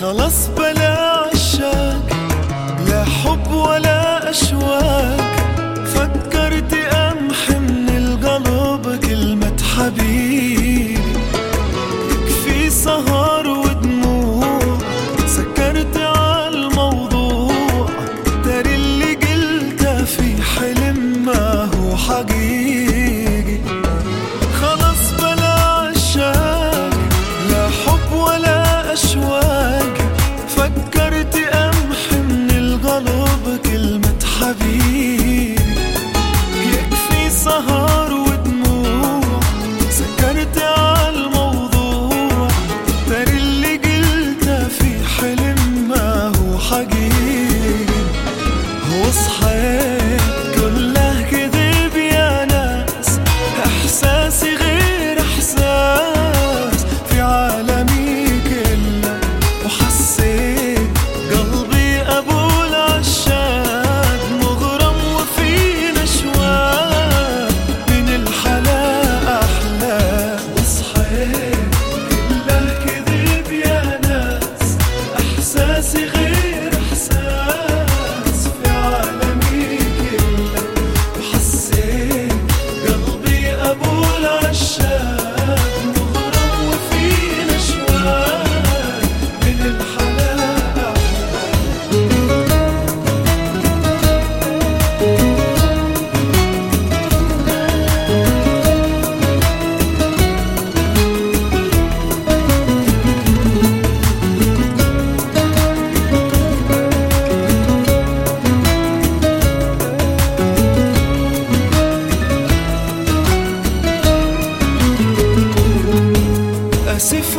خلاص بلا عشاق لا حب ولا أشواق. فكرت أمحي من القلب كلمة حبيب.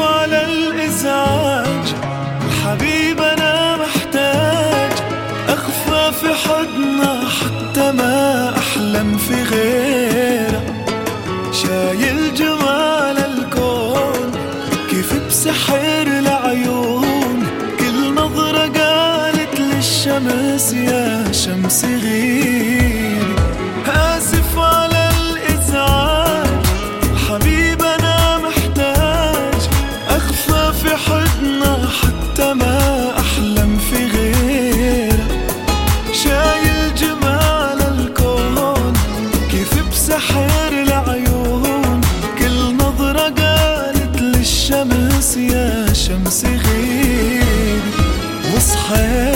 على الإزعاج. الحبيب أنا محتاج. أخفى في حضنه حتى ما أحلم في غيره. شايل جمال الكون كيف بسحر mujer.